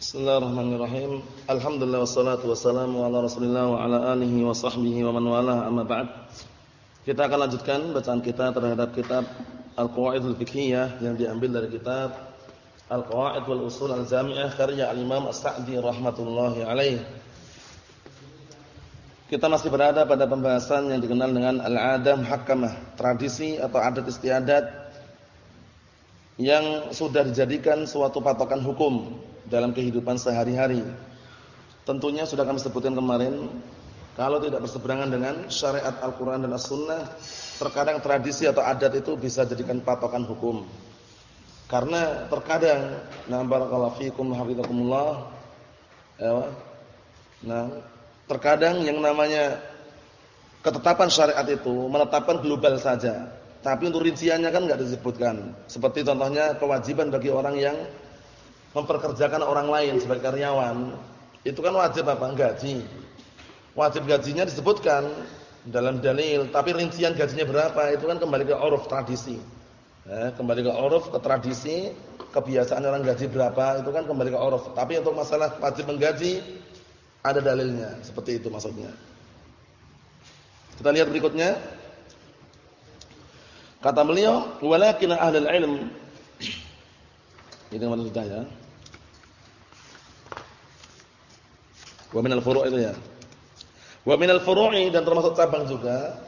Bismillahirrahmanirrahim. Alhamdulillah wassalatu wassalamu ala Rasulillah wa ala alihi wa sahbihi wa man walah amma ba'd. Kita akan lanjutkan bacaan kita terhadap kitab Al-Qawaidul Fiqhiyah yang diambil dari kitab Al-Qawaid wal Usul Al-Jami'ah karya Al-Imam As-Sa'di rahmatullahi alaih. Kita masih berada pada pembahasan yang dikenal dengan al-'adah muhakkamah, tradisi atau adat istiadat yang sudah dijadikan suatu patokan hukum dalam kehidupan sehari-hari. Tentunya sudah kami sebutkan kemarin, kalau tidak berseberangan dengan syariat Al-Quran dan As-Sunnah, terkadang tradisi atau adat itu bisa jadikan patokan hukum. Karena terkadang, nah barakallahu fikum hafizakumullah, nah terkadang yang namanya ketetapan syariat itu menetapkan global saja. Tapi untuk rinciannya kan nggak disebutkan. Seperti contohnya kewajiban bagi orang yang memperkerjakan orang lain sebagai karyawan, itu kan wajib apa? Gaji. Wajib gajinya disebutkan dalam dalil, tapi rincian gajinya berapa itu kan kembali ke uruf tradisi. Eh, kembali ke uruf, ke tradisi, kebiasaan orang gaji berapa itu kan kembali ke uruf. Tapi untuk masalah wajib menggaji ada dalilnya, seperti itu maksudnya. Kita lihat berikutnya. Kata beliau, "Walakin ahlul ilm" Ini mana sudah ya? Wa minal furu' itu ya. Wa minal furu'i dan termasuk cabang juga.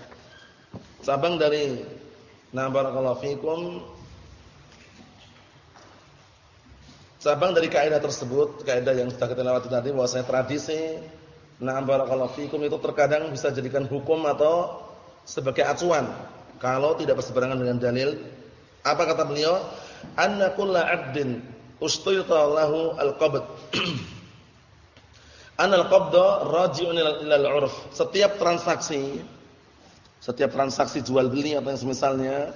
Cabang dari na barakallahu fikum. Cabang dari kaidah tersebut, kaidah yang sudah kita lewati tadi bahwasanya tradisi na barakallahu fikum itu terkadang bisa jadikan hukum atau sebagai acuan kalau tidak berseberangan dengan dalil. Apa kata beliau? Anna kullu 'abdin ustuyta lahu al-qabd Anal qabda raji'un ilal 'urf. Setiap transaksi setiap transaksi jual beli atau yang semisalnya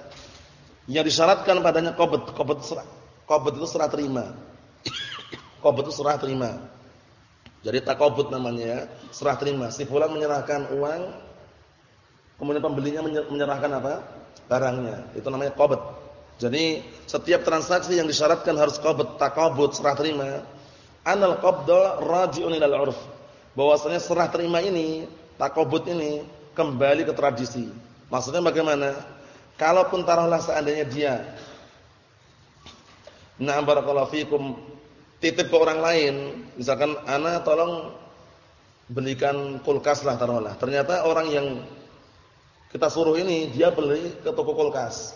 yang disyaratkan padanya qabd, qabd serah. Qabd itu serah terima. qabd itu serah terima. Jadi takobut namanya ya, serah terima. Si fulan menyerahkan uang kemudian pembelinya menyerahkan apa? barangnya. Itu namanya qabd. Jadi setiap transaksi yang disyaratkan harus qabd, takobut, serah terima anal qabda raji'un ilal 'urf. Bahwasanya serah terima ini, takobut ini kembali ke tradisi. Maksudnya bagaimana? Kalaupun taruhlah seandainya dia Na'am barakallahu fikum titip ke orang lain, misalkan ana tolong belikan kulkas lah taruhlah. Ternyata orang yang kita suruh ini dia beli ke toko kulkas.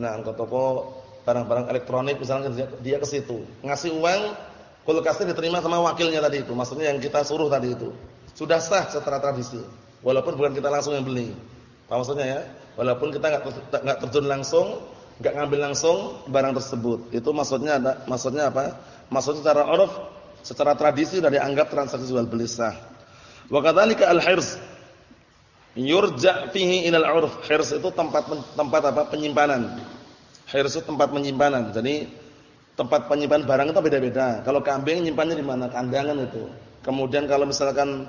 Nah, ke toko barang-barang elektronik misalnya dia ke situ, ngasih uang kulkasnya diterima sama wakilnya tadi itu, maksudnya yang kita suruh tadi itu. Sudah sah secara tradisi. Walaupun bukan kita langsung yang beli. Apa maksudnya ya? Walaupun kita enggak enggak terjun langsung, enggak ngambil langsung barang tersebut. Itu maksudnya ada maksudnya apa? Maksudnya secara uruf, secara tradisi sudah dianggap transaksi jual beli sah. Wa kadzalika al-hirs yurja fihi ila al-urf. Hirs itu tempat tempat apa? penyimpanan. Hirs itu tempat penyimpanan. Jadi tempat penyimpanan barang itu beda-beda. Kalau kambing nyimpannya di mana? Kandangan itu. Kemudian kalau misalkan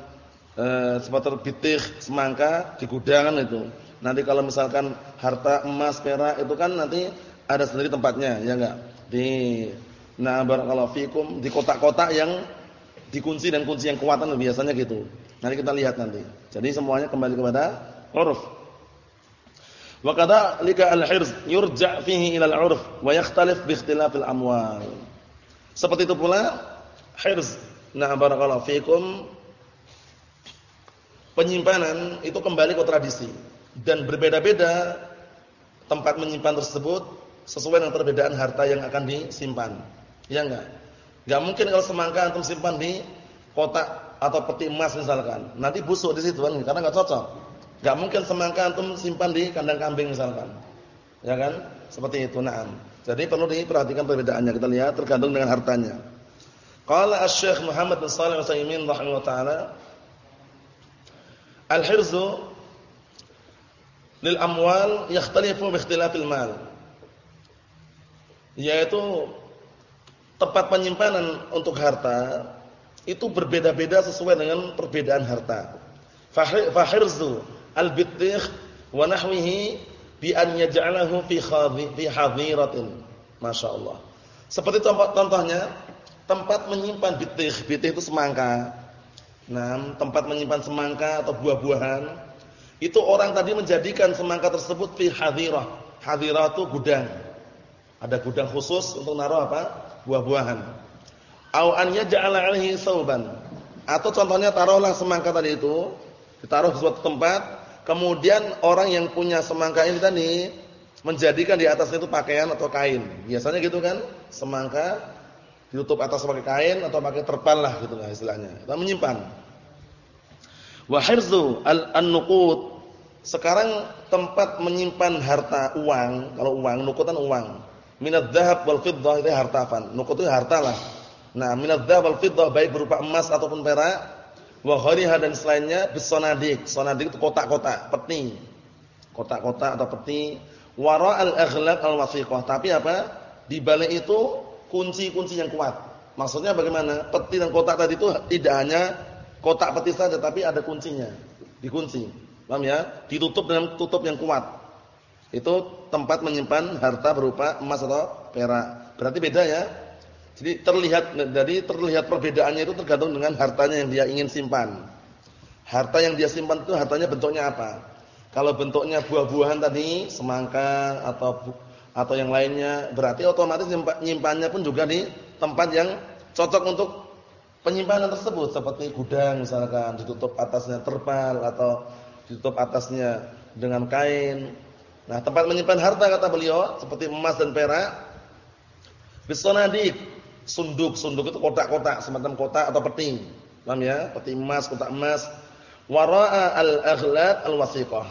e, seperti bitih, semangka di gudangan itu. Nanti kalau misalkan harta emas, perak itu kan nanti ada sendiri tempatnya, ya enggak? Di nah barakallahu fikum di kotak-kotak yang dikunci dan kunci yang kuatan biasanya gitu. Nanti kita lihat nanti. Jadi semuanya kembali kepada huruf. Wa kadzalika al-hirz yurja' fihi ila al-'urf wa yakhtalif bi ikhtilafil amwal. Seperti itu pula hirz. Nah, barakallahu fikum penyimpanan itu kembali ke tradisi dan berbeda-beda tempat menyimpan tersebut sesuai dengan perbedaan harta yang akan disimpan. Ya enggak? Enggak mungkin kalau semangka antum simpan di kotak atau peti emas misalkan. Nanti busuk di situ kan karena enggak cocok. Gak mungkin semangka antum simpan di kandang kambing misalkan. Ya kan? Seperti itu, na'am. Jadi perlu diperhatikan perbedaannya. Kita lihat tergantung dengan hartanya. Qala Asy-Syaikh Muhammad bin Shalih Al-Utsaimin rahimahullah taala Al-hirzu lil amwal yakhtalifu bi ikhtilafil mal. Yaitu tempat penyimpanan untuk harta itu berbeda-beda sesuai dengan perbedaan harta. Fahirzu al-bittikh wa nahwihi bi an yaj'alahu fi fi hadiratin. Masyaallah. Seperti contoh contohnya tempat menyimpan bitih. Bitih itu semangka. Nah, tempat menyimpan semangka atau buah-buahan. Itu orang tadi menjadikan semangka tersebut fi hadirah. Hadirah itu gudang. Ada gudang khusus untuk naruh apa? Buah-buahan. Au an yaj'ala 'alaihi sauban. Atau contohnya taruhlah semangka tadi itu ditaruh di suatu tempat, kemudian orang yang punya semangka ini tadi menjadikan di atasnya itu pakaian atau kain. Biasanya gitu kan? Semangka ditutup atas pakai kain atau pakai terpal lah gitu lah istilahnya. Kita menyimpan. Wa hirzu al-nuqud. Sekarang tempat menyimpan harta uang, kalau uang nuqud kan uang. Minadz dzahab wal fiddah itu harta apa? Nuqud itu harta lah. Nah, minadz dzahab wal fiddah baik berupa emas ataupun perak, wa ghariha dan selainnya bisonadik. Sonadik itu kotak-kotak, peti. Kotak-kotak atau peti. Wara al-aghlaq al-wasiqah. Tapi apa? Di balik itu kunci-kunci yang kuat. Maksudnya bagaimana? Peti dan kotak tadi itu tidak hanya kotak peti saja tapi ada kuncinya. Dikunci. Paham ya? Ditutup dengan tutup yang kuat. Itu tempat menyimpan harta berupa emas atau perak. Berarti beda ya? Jadi terlihat jadi terlihat perbedaannya itu tergantung dengan hartanya yang dia ingin simpan. Harta yang dia simpan itu hartanya bentuknya apa? Kalau bentuknya buah-buahan tadi, semangka atau atau yang lainnya, berarti otomatis nyimpannya pun juga di tempat yang cocok untuk penyimpanan tersebut seperti gudang misalkan ditutup atasnya terpal atau ditutup atasnya dengan kain. Nah, tempat menyimpan harta kata beliau seperti emas dan perak bisonadik, sunduk, sunduk itu kotak-kotak semacam kotak atau peti. Paham ya? Peti emas, kotak emas. Wara'a al-aghlaq al-wasiqah.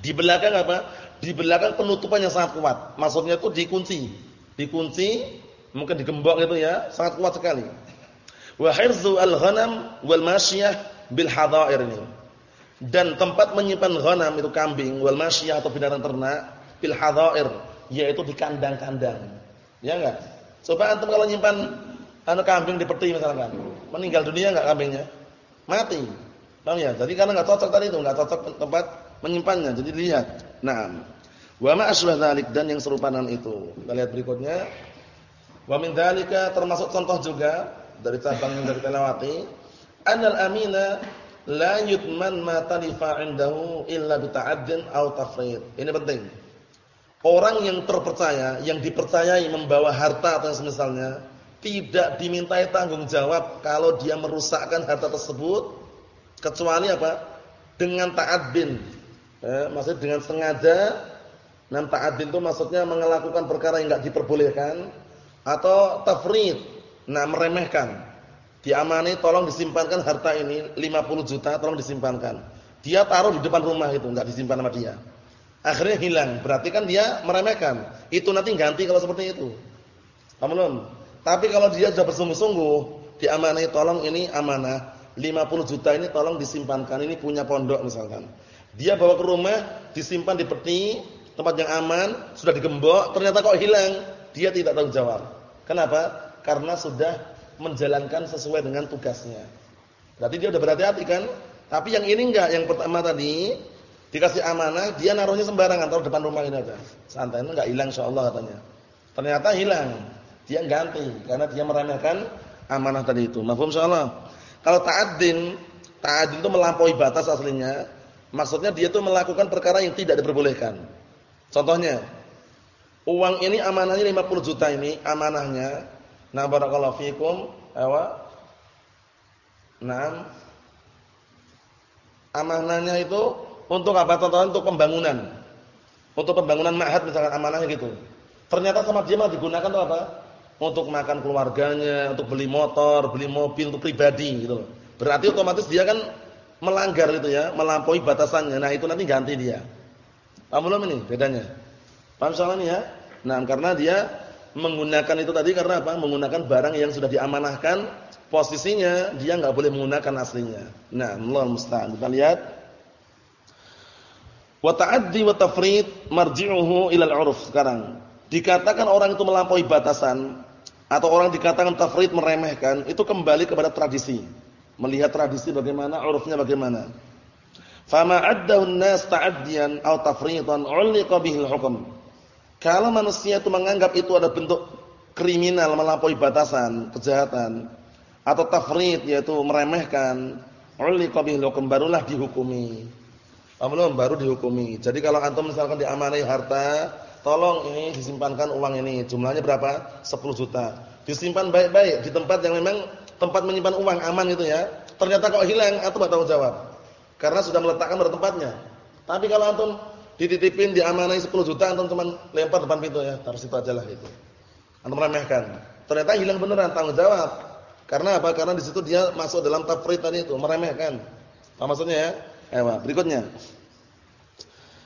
Di belakang apa? di belakang penutupan yang sangat kuat. Maksudnya itu dikunci. Dikunci, mungkin digembok gitu ya, sangat kuat sekali. Wa hirzu al-ghanam wal masyiyah bil hadair ini. Dan tempat menyimpan ghanam itu kambing wal masyiyah atau binatang ternak bil hadair, yaitu di kandang-kandang. Ya enggak? Coba antum kalau nyimpan anu kambing di peti misalkan, meninggal dunia enggak kambingnya? Mati. Paham ya? Jadi karena enggak cocok tadi itu, enggak cocok tempat menyimpannya. Jadi lihat. Nah, wa ma asbah dzalik dan yang serupa dengan itu. Kita lihat berikutnya. Wa min dzalika termasuk contoh juga dari cabang yang dari lewati, anal amina la yutman ma talifa indahu illa bita'addin aw tafrid. Ini penting. Orang yang terpercaya, yang dipercayai membawa harta atau semisalnya, tidak dimintai tanggung jawab kalau dia merusakkan harta tersebut kecuali apa? Dengan ta'addin eh, maksudnya dengan sengaja nam ta'adil itu maksudnya melakukan perkara yang enggak diperbolehkan atau tafrid nah meremehkan. Diamani tolong disimpankan harta ini 50 juta tolong disimpankan. Dia taruh di depan rumah itu enggak disimpan sama dia akhirnya hilang berarti kan dia meremehkan itu nanti ganti kalau seperti itu paham tapi kalau dia sudah bersungguh-sungguh diamani tolong ini amanah 50 juta ini tolong disimpankan ini punya pondok misalkan dia bawa ke rumah, disimpan di peti, tempat yang aman, sudah digembok, ternyata kok hilang. Dia tidak tahu jawab. Kenapa? Karena sudah menjalankan sesuai dengan tugasnya. Berarti dia sudah berhati-hati kan? Tapi yang ini enggak, yang pertama tadi dikasih amanah, dia naruhnya sembarangan taruh depan rumah ini aja. Santai, enggak hilang insyaallah katanya. Ternyata hilang. Dia ganti karena dia meremehkan amanah tadi itu. Mafhum insyaallah. Kalau ta'addin, ta'addin itu melampaui batas aslinya Maksudnya dia itu melakukan perkara yang tidak diperbolehkan. Contohnya, uang ini amanahnya 50 juta ini, amanahnya. Nah, barakallahu fikum, awa. Nah, amanahnya itu untuk apa? Contohnya untuk pembangunan. Untuk pembangunan ma'had misalkan amanahnya gitu. Ternyata sama dia malah digunakan untuk apa? Untuk makan keluarganya, untuk beli motor, beli mobil untuk pribadi gitu Berarti otomatis dia kan melanggar itu ya, melampaui batasannya. Nah, itu nanti ganti dia. Paham belum ini bedanya? Paham soal ini ya? Nah, karena dia menggunakan itu tadi karena apa? Menggunakan barang yang sudah diamanahkan, posisinya dia enggak boleh menggunakan aslinya. Nah, Allah musta'an. Kita lihat. Wa ta'addi wa tafrid marji'uhu ila al-'urf sekarang. Dikatakan orang itu melampaui batasan atau orang dikatakan tafrid meremehkan, itu kembali kepada tradisi melihat tradisi bagaimana, urufnya bagaimana. Fama addahu an-nas ta'addiyan aw tafritan 'ulliqa bihil hukm. Kalau manusia itu menganggap itu ada bentuk kriminal melampaui batasan, kejahatan atau tafrid yaitu meremehkan, ulqa bihi barulah dihukumi. Belum baru dihukumi. Jadi kalau antum misalkan diamanai harta, tolong ini disimpankan uang ini. Jumlahnya berapa? 10 juta. Disimpan baik-baik di tempat yang memang tempat menyimpan uang aman itu ya. Ternyata kok hilang, antum enggak tahu jawab. Karena sudah meletakkan pada tempatnya. Tapi kalau antum dititipin diamanai 10 juta antum cuma lempar depan pintu ya, taruh situ aja lah itu. Antum remehkan. Ternyata hilang beneran tanggung jawab. Karena apa? Karena di situ dia masuk dalam tafrid tadi itu, meremehkan. Apa maksudnya ya? Ayo, berikutnya.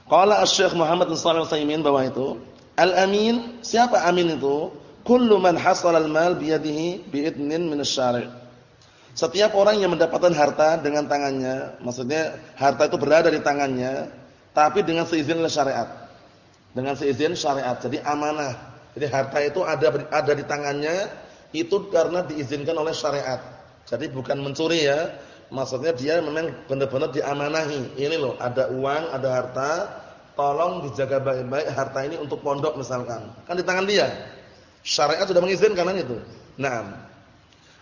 Qala Asy-Syaikh Muhammad bin Shalih Al-Utsaimin bahwa itu al-amin, siapa amin itu? Kullu man hasala al-mal bi yadihi bi idnin min asy-syari'. Setiap orang yang mendapatkan harta dengan tangannya, maksudnya harta itu berada di tangannya tapi dengan seizin syariat. Dengan seizin syariat. Jadi amanah. Jadi harta itu ada ada di tangannya itu karena diizinkan oleh syariat. Jadi bukan mencuri ya, Maksudnya dia memang benar-benar diamanahi. Ini loh, ada uang, ada harta, tolong dijaga baik-baik harta ini untuk pondok misalkan. Kan di tangan dia. Syariat sudah mengizinkan kan itu. Nah.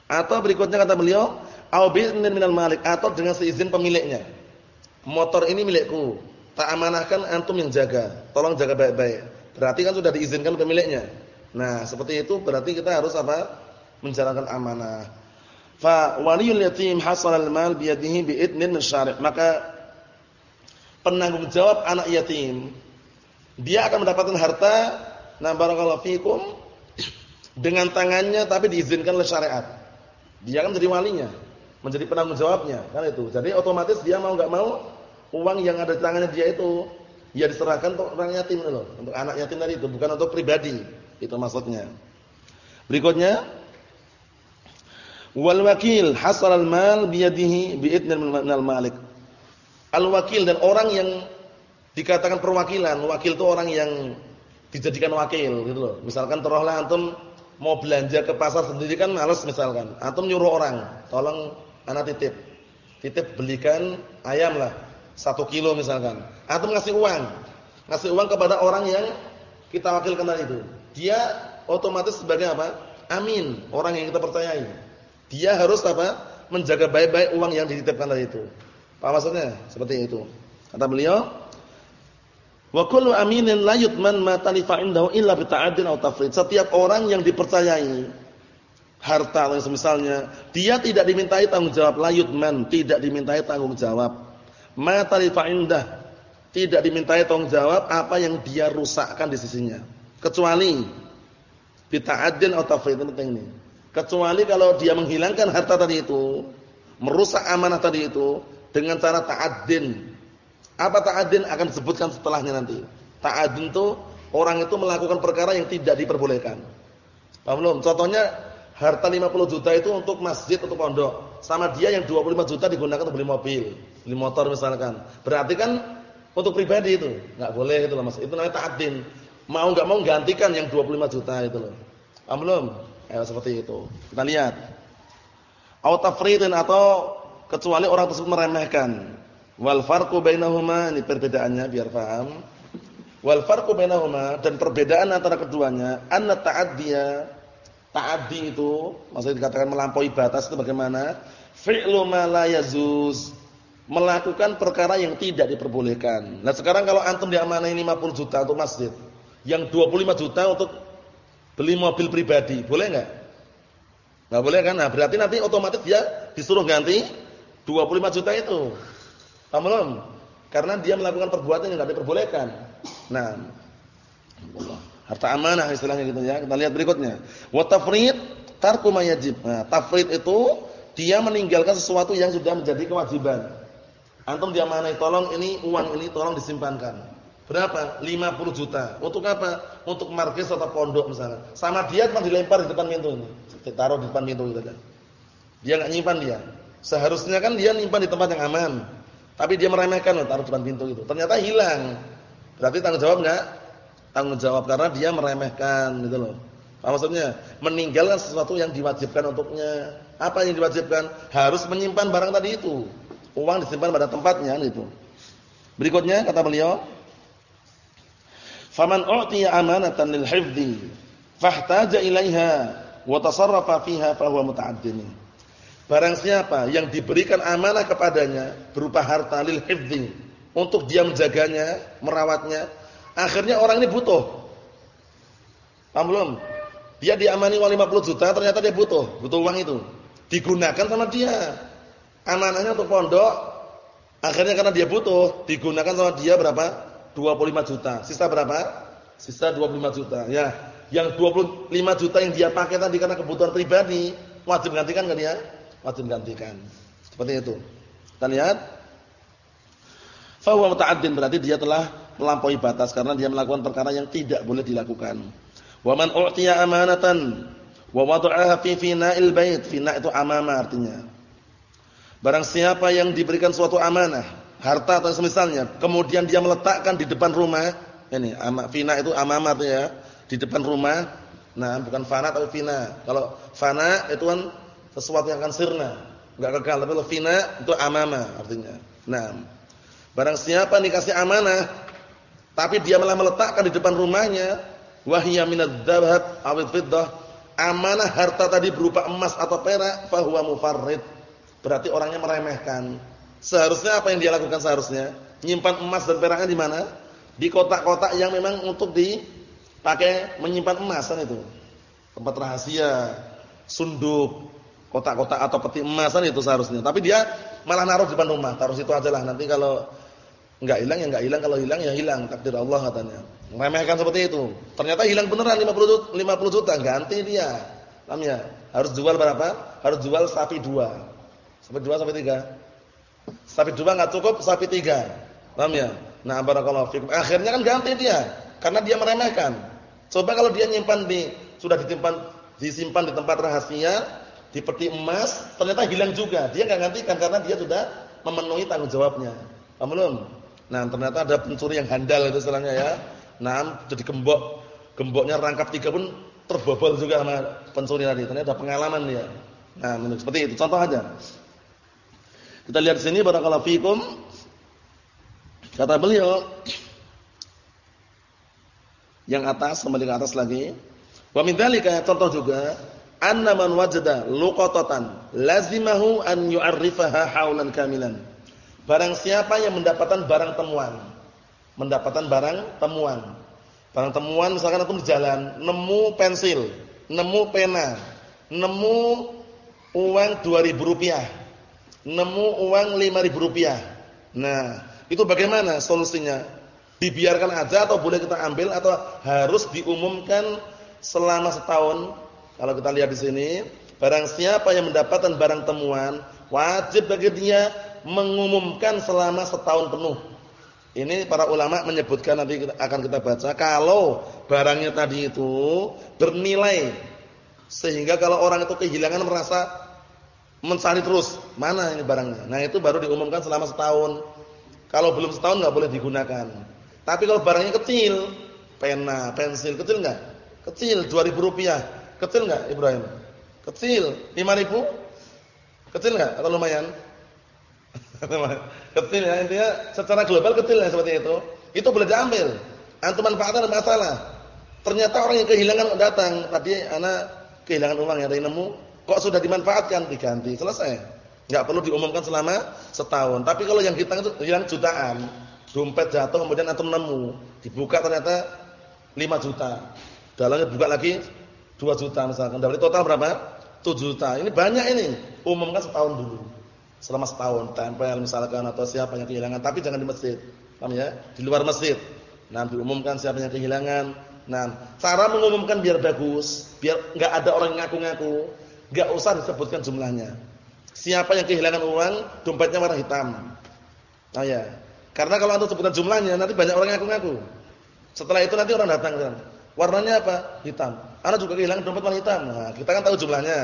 Atau berikutnya kata beliau, au minal malik atau dengan seizin pemiliknya. Motor ini milikku. Tak amanahkan antum yang jaga. Tolong jaga baik-baik. Berarti kan sudah diizinkan pemiliknya. Nah, seperti itu berarti kita harus apa? Menjalankan amanah. Fa waliyul yatim hasal al-mal bi yadihi bi idnin min syari'. Maka penanggung jawab anak yatim dia akan mendapatkan harta nah barakallahu fikum dengan tangannya tapi diizinkan oleh syariat. Dia akan menjadi walinya, menjadi penanggung jawabnya, kan itu. Jadi otomatis dia mau enggak mau uang yang ada di tangannya dia itu ya diserahkan untuk orang yatim loh, untuk anak yatim tadi itu, bukan untuk pribadi. Itu maksudnya. Berikutnya Wal wakil hasal al mal biyadihi biidnil minal malik. Al wakil dan orang yang dikatakan perwakilan, wakil itu orang yang dijadikan wakil gitu loh. Misalkan terolah antum mau belanja ke pasar sendiri kan males misalkan. Antum nyuruh orang, tolong anak titip. Titip belikan ayam lah. Satu kilo misalkan. Antum ngasih uang. Ngasih uang kepada orang yang kita wakilkan tadi itu. Dia otomatis sebagai apa? Amin. Orang yang kita percayai. Dia harus apa? Menjaga baik-baik uang yang dititipkan tadi itu. Apa maksudnya? Seperti itu. Kata beliau, "Wa kullu aminin la yutman ma talifa indahu illa bi ta'addin aw tafrid." Setiap orang yang dipercayai harta atau semisalnya, dia tidak dimintai tanggung jawab la yutman, tidak dimintai tanggung jawab. Ma talifa indah, tidak dimintai tanggung jawab apa yang dia rusakkan di sisinya. Kecuali bi ta'addin aw tafrid, penting ini. Kecuali kalau dia menghilangkan harta tadi itu, merusak amanah tadi itu dengan cara ta'addin. Apa ta'addin akan disebutkan setelahnya nanti. Ta'addin itu orang itu melakukan perkara yang tidak diperbolehkan. Paham belum? Contohnya harta 50 juta itu untuk masjid atau pondok. Sama dia yang 25 juta digunakan untuk beli mobil, beli motor misalkan. Berarti kan untuk pribadi itu, enggak boleh itu loh Mas. Itu namanya ta'addin. Mau enggak mau gantikan yang 25 juta itu loh. Paham belum? Ya, seperti itu. Kita lihat. Au tafridin atau kecuali orang tersebut meremehkan. Wal farqu bainahuma ini perbedaannya biar paham. Wal farqu bainahuma dan perbedaan antara keduanya anna ta'addiya ta'addi itu maksudnya dikatakan melampaui batas itu bagaimana? Fi'lu ma la yazuz melakukan perkara yang tidak diperbolehkan. Nah, sekarang kalau antum diamanai 50 juta untuk masjid, yang 25 juta untuk beli mobil pribadi, boleh enggak? Enggak boleh kan? Nah, berarti nanti otomatis dia disuruh ganti 25 juta itu. Paham belum? Karena dia melakukan perbuatan yang enggak diperbolehkan. Nah, harta amanah istilahnya gitu ya. Kita lihat berikutnya. Wa tafrid tarku. Nah, tafrid itu dia meninggalkan sesuatu yang sudah menjadi kewajiban. Antum diamanai, tolong ini uang ini tolong disimpankan. Berapa? 50 juta. Untuk apa? Untuk markis atau pondok misalnya. Sama dia cuma dilempar di depan pintu ini. Ditaruh di depan pintu gitu kan. Dia enggak nyimpan dia. Seharusnya kan dia nyimpan di tempat yang aman. Tapi dia meremehkan loh, taruh di depan pintu itu. Ternyata hilang. Berarti tanggung jawab enggak? Tanggung jawab karena dia meremehkan gitu loh. Apa maksudnya? Meninggalkan sesuatu yang diwajibkan untuknya. Apa yang diwajibkan? Harus menyimpan barang tadi itu. Uang disimpan pada tempatnya gitu. Berikutnya kata beliau, Faman u'tiya amanatan lil hifdhi. fahtaja ilaiha wa tasarrafa fiha fa huwa muta'addin. Barang siapa yang diberikan amanah kepadanya berupa harta lil hifdzi untuk dia menjaganya, merawatnya, akhirnya orang ini butuh. Paham belum? Dia diamani uang 50 juta, ternyata dia butuh, butuh uang itu. Digunakan sama dia. Amanahnya untuk pondok, akhirnya karena dia butuh, digunakan sama dia berapa? 25 juta. Sisa berapa? Sisa 25 juta. Ya, yang 25 juta yang dia pakai tadi karena kebutuhan pribadi, wajib gantikan kan dia? Wajib gantikan. Seperti itu. Kita lihat. Fa huwa muta'addin berarti dia telah melampaui batas karena dia melakukan perkara yang tidak boleh dilakukan. Wa man u'tiya amanatan wa wada'aha fi fina'il bait. Fina' itu amama artinya. Barang siapa yang diberikan suatu amanah, harta atau semisalnya, kemudian dia meletakkan di depan rumah, ini fina itu amama itu ya, di depan rumah. Nah, bukan fana tapi fina. Kalau fana itu kan sesuatu yang akan sirna, enggak kekal. Tapi kalau fina itu amama artinya. Nah, barang siapa dikasih amanah tapi dia malah meletakkan di depan rumahnya, wahya minadz dzahab aw fiddah amanah harta tadi berupa emas atau perak fahuwa mufarrid berarti orangnya meremehkan seharusnya apa yang dia lakukan seharusnya nyimpan emas dan peraknya di mana di kotak-kotak yang memang untuk dipakai menyimpan emas kan itu tempat rahasia sunduk kotak-kotak atau peti emasan itu seharusnya tapi dia malah naruh di depan rumah taruh situ aja lah nanti kalau enggak hilang ya enggak hilang kalau hilang ya hilang takdir Allah katanya Meremehkan seperti itu. Ternyata hilang beneran 50 50 juta, ganti dia. Paham ya? Harus jual berapa? Harus jual sapi dua. Sapi dua, sapi tiga. Sapi dua enggak cukup, sapi tiga. Paham ya? Nah, barakallahu fikum. Akhirnya kan ganti dia karena dia meremehkan. Coba kalau dia nyimpan di sudah disimpan disimpan di tempat rahasia, di peti emas, ternyata hilang juga. Dia enggak gantikan karena dia sudah memenuhi tanggung jawabnya. Paham belum? Nah, ternyata ada pencuri yang handal itu istilahnya ya. Nah, jadi gembok. Gemboknya rangkap tiga pun terbobol juga sama pencuri tadi. Ternyata ada pengalaman dia. Nah, seperti itu. Contoh aja. Kita lihat sini barakallahu fikum. Kata beliau yang atas kembali ke atas lagi. Wa min dzalika contoh juga anna man wajada luqatatan lazimahu an yu'arrifaha haulan kamilan. Barang siapa yang mendapatkan barang temuan mendapatkan barang temuan. Barang temuan misalkan antum di jalan, nemu pensil, nemu pena, nemu uang 2000 rupiah, nemu uang 5000 rupiah. Nah, itu bagaimana solusinya? Dibiarkan aja atau boleh kita ambil atau harus diumumkan selama setahun? Kalau kita lihat di sini, barang siapa yang mendapatkan barang temuan, wajib bagi dia mengumumkan selama setahun penuh. Ini para ulama menyebutkan nanti akan kita baca kalau barangnya tadi itu bernilai sehingga kalau orang itu kehilangan merasa mencari terus mana ini barangnya. Nah itu baru diumumkan selama setahun. Kalau belum setahun nggak boleh digunakan. Tapi kalau barangnya kecil, pena, pensil kecil nggak? Kecil, dua ribu rupiah. Kecil nggak Ibrahim? Kecil, lima ribu? Kecil nggak? Atau lumayan? kecil ya intinya secara global kecil ya seperti itu. Itu boleh diambil. Antum manfaatkan masalah. Ternyata orang yang kehilangan datang, tadi anak kehilangan uang ya dari nemu, kok sudah dimanfaatkan diganti, selesai. Enggak perlu diumumkan selama setahun. Tapi kalau yang kita hilang jutaan, dompet jatuh kemudian antum nemu, dibuka ternyata 5 juta. Dalamnya buka lagi 2 juta misalkan. Dari total berapa? 7 juta. Ini banyak ini. Umumkan setahun dulu selama setahun tempel misalkan atau siapa yang kehilangan tapi jangan di masjid paham ya di luar masjid nah diumumkan siapa yang kehilangan nah cara mengumumkan biar bagus biar enggak ada orang ngaku-ngaku enggak usah disebutkan jumlahnya siapa yang kehilangan uang dompetnya warna hitam nah ya karena kalau anda sebutkan jumlahnya nanti banyak orang ngaku-ngaku setelah itu nanti orang datang warnanya apa hitam anda juga kehilangan dompet warna hitam nah kita kan tahu jumlahnya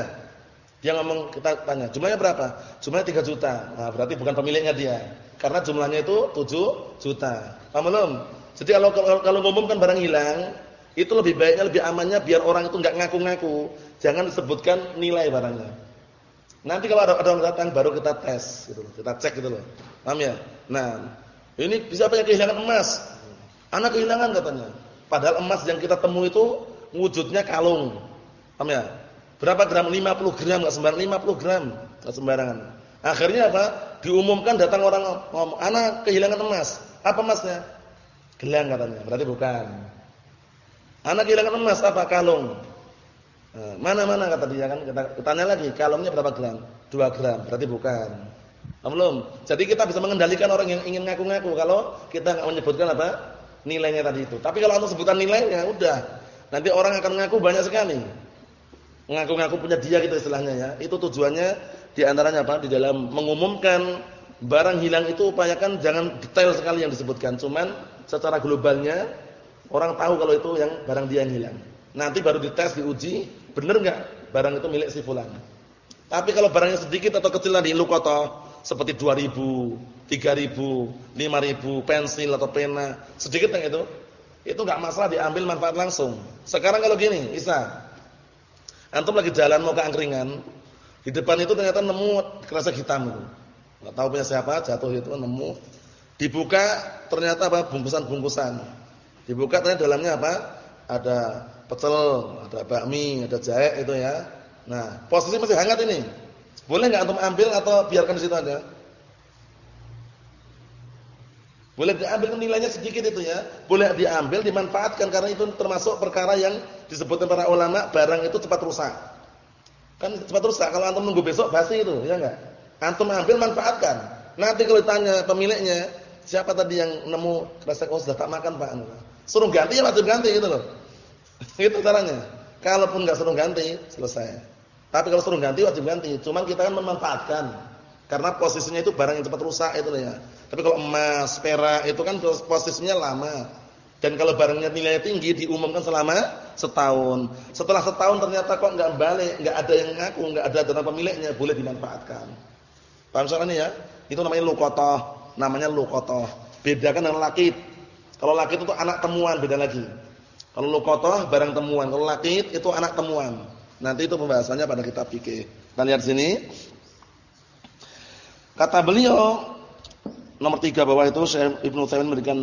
dia ngomong kita tanya, jumlahnya berapa? Jumlahnya 3 juta. Nah, berarti bukan pemiliknya dia. Karena jumlahnya itu 7 juta. Paham belum? Jadi kalau kalau, kalau ngumumkan barang hilang, itu lebih baiknya lebih amannya biar orang itu enggak ngaku-ngaku. Jangan disebutkan nilai barangnya. Nanti kalau ada, ada orang datang baru kita tes gitu loh. Kita cek gitu loh. Paham ya? Nah, ini bisa apa yang kehilangan emas? Anak kehilangan katanya. Padahal emas yang kita temui itu wujudnya kalung. Paham ya? Berapa gram? 50 gram enggak sembarangan 50 gram, enggak sembarangan. Akhirnya apa? Diumumkan datang orang ngomong, "Anak kehilangan emas." Apa emasnya? Gelang katanya. Berarti bukan. Anak kehilangan emas apa? Kalung. Mana-mana nah, kata dia kan. Kita tanya lagi, kalungnya berapa gram? 2 gram. Berarti bukan. Belum. Jadi kita bisa mengendalikan orang yang ingin ngaku-ngaku kalau kita enggak menyebutkan apa? nilainya tadi itu. Tapi kalau untuk sebutan nilainya udah. Nanti orang akan ngaku banyak sekali ngaku-ngaku punya dia gitu istilahnya ya. Itu tujuannya di antaranya apa? Di dalam mengumumkan barang hilang itu upayakan jangan detail sekali yang disebutkan, cuman secara globalnya orang tahu kalau itu yang barang dia yang hilang. Nanti baru dites, diuji, benar enggak barang itu milik si fulan. Tapi kalau barangnya sedikit atau kecil tadi lukoto seperti 2000, 3000, 5000 pensil atau pena, sedikit yang itu, itu enggak masalah diambil manfaat langsung. Sekarang kalau gini, Isa, Antum lagi jalan mau ke angkringan, di depan itu ternyata nemu kresek hitam itu. Enggak tahu punya siapa, jatuh itu nemu. Dibuka ternyata apa? bungkusan-bungkusan. Dibuka ternyata dalamnya apa? Ada pecel, ada bakmi, ada jahe itu ya. Nah, posisi masih hangat ini. Boleh enggak antum ambil atau biarkan di situ aja? Boleh diambil nilainya sedikit itu ya. Boleh diambil, dimanfaatkan karena itu termasuk perkara yang disebutkan para ulama barang itu cepat rusak. Kan cepat rusak kalau antum nunggu besok basi itu, ya enggak? Antum ambil manfaatkan. Nanti kalau ditanya pemiliknya, siapa tadi yang nemu kresek oh sudah tak makan Pak? Suruh ganti ya wajib ganti gitu loh. Itu caranya. Kalaupun enggak suruh ganti, selesai. Tapi kalau suruh ganti wajib ganti. Cuman kita kan memanfaatkan. Karena posisinya itu barang yang cepat rusak itu ya. Tapi kalau emas, perak itu kan posisinya lama. Dan kalau barangnya nilainya tinggi diumumkan selama setahun. Setelah setahun ternyata kok enggak balik, enggak ada yang ngaku, enggak ada data pemiliknya, boleh dimanfaatkan. Paham soal ini ya? Itu namanya luqatah, namanya luqatah. Bedakan dengan lakit. Kalau lakit itu anak temuan beda lagi. Kalau luqatah barang temuan, kalau lakit itu anak temuan. Nanti itu pembahasannya pada kitab fikih. Kita lihat sini. Kata beliau nomor tiga bawah itu Syekh Ibnu Taimin memberikan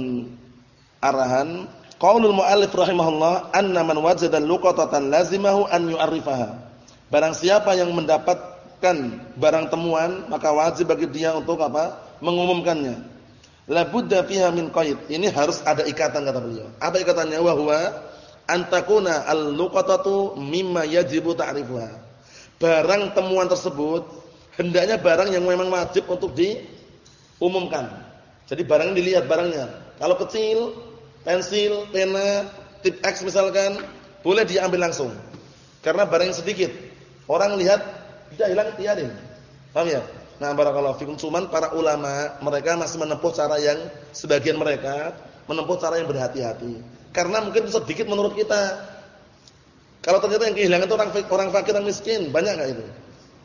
arahan qaulul muallif rahimahullah anna man wajada luqatatan lazimahu an yu'arrifaha. Barang siapa yang mendapatkan barang temuan maka wajib bagi dia untuk apa? mengumumkannya. La budda fiha min qaid. Ini harus ada ikatan kata beliau. Apa ikatannya? Wa huwa antakuna al-luqatatu mimma yajibu ta'rifuha. Barang temuan tersebut hendaknya barang yang memang wajib untuk diumumkan. Jadi barang dilihat barangnya. Kalau kecil, pensil, pena, tip X misalkan, boleh diambil langsung. Karena barang yang sedikit. Orang lihat tidak hilang tiadin. Paham ya? Nah, barakallahu fikum cuman para ulama mereka masih menempuh cara yang sebagian mereka menempuh cara yang berhati-hati. Karena mungkin sedikit menurut kita. Kalau ternyata yang kehilangan itu orang orang fakir dan miskin, banyak enggak itu?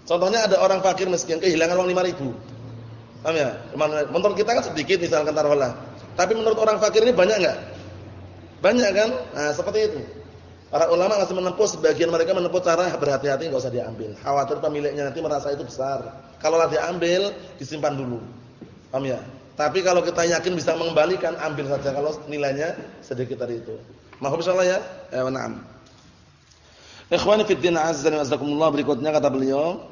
Contohnya ada orang fakir miskin kehilangan uang 5000. Paham ya? Menurut kita kan sedikit misalkan taruhlah. Tapi menurut orang fakir ini banyak enggak? Banyak kan? Nah, seperti itu. Para ulama masih menempuh sebagian mereka menempuh cara berhati-hati enggak usah diambil. Khawatir pemiliknya nanti merasa itu besar. Kalau lah diambil, disimpan dulu. Paham ya? Tapi kalau kita yakin bisa mengembalikan, ambil saja kalau nilainya sedikit tadi itu. Mahum insyaallah ya? Ya, na'am. Ikhwani fi din azza wa jazakumullah berikutnya kata beliau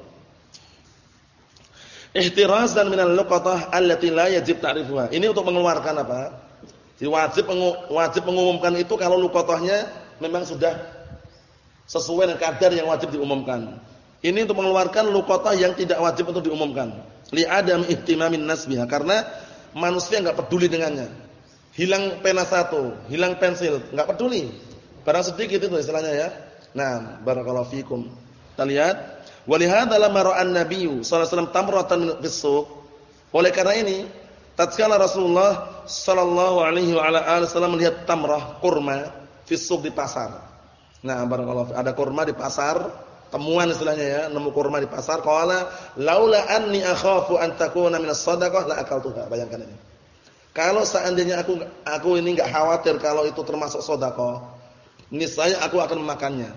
ihtirazan minal luqatah allati la yajib ta'rifuha. Ini untuk mengeluarkan apa? Jadi wajib wajib mengumumkan itu kalau luqatahnya memang sudah sesuai dengan kadar yang wajib diumumkan. Ini untuk mengeluarkan luqatah yang tidak wajib untuk diumumkan. Li adam ihtimamin nasbiha karena manusia enggak peduli dengannya. Hilang pena satu, hilang pensil, enggak peduli. Barang sedikit itu istilahnya ya. Nah, barakallahu fikum. Kita lihat, walihada ra'an nabiyyu sallallahu alaihi wasallam tamratan fis suq. Oleh karena ini, tatkala Rasulullah sallallahu alaihi wa ala alihi wasallam melihat tamrah kurma fis di pasar. Nah, barakallahu ada kurma di pasar, temuan istilahnya ya, nemu kurma di pasar, qala laula anni akhafu an takuna min as-sadaqah la akaltuha. Bayangkan ini. Kalau seandainya aku aku ini enggak khawatir kalau itu termasuk sedekah, niscaya aku akan memakannya.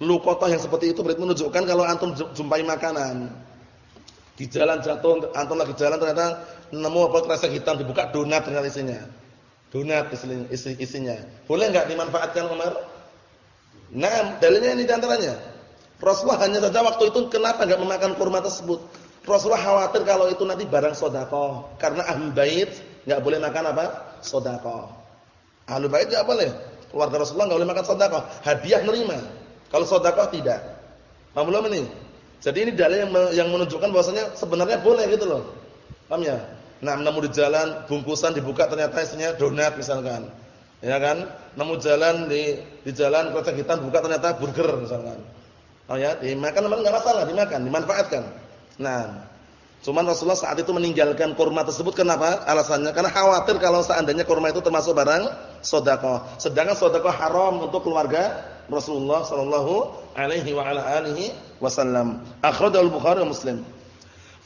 Luqatah yang seperti itu berarti menunjukkan kalau antum jumpai makanan di jalan jatuh, antum lagi jalan ternyata nemu apa kresek hitam dibuka donat dengan isinya. Donat isi, isinya. Boleh enggak dimanfaatkan Umar? Nah, dalilnya ini di antaranya. Rasulullah hanya saja waktu itu kenapa enggak memakan kurma tersebut? Rasulullah khawatir kalau itu nanti barang sodako. Karena ahli bait enggak boleh makan apa? Sodako. Ahli bait enggak boleh. Keluarga Rasulullah enggak boleh makan sodako. Hadiah nerima. Kalau sodako tidak. Paham belum ini? Jadi ini dalil yang menunjukkan bahwasanya sebenarnya boleh gitu loh. Paham ya? Nah, nemu di jalan bungkusan dibuka ternyata isinya donat misalkan. Ya kan? Nemu jalan di di jalan kota hitam buka ternyata burger misalkan. Oh ya, dimakan memang enggak masalah, dimakan, dimanfaatkan. Nah, cuman Rasulullah saat itu meninggalkan kurma tersebut kenapa? Alasannya karena khawatir kalau seandainya kurma itu termasuk barang sedekah. Sedangkan sedekah haram untuk keluarga Rasulullah sallallahu alaihi wa ala alihi wasallam. Akhrajahu al-Bukhari wa Muslim.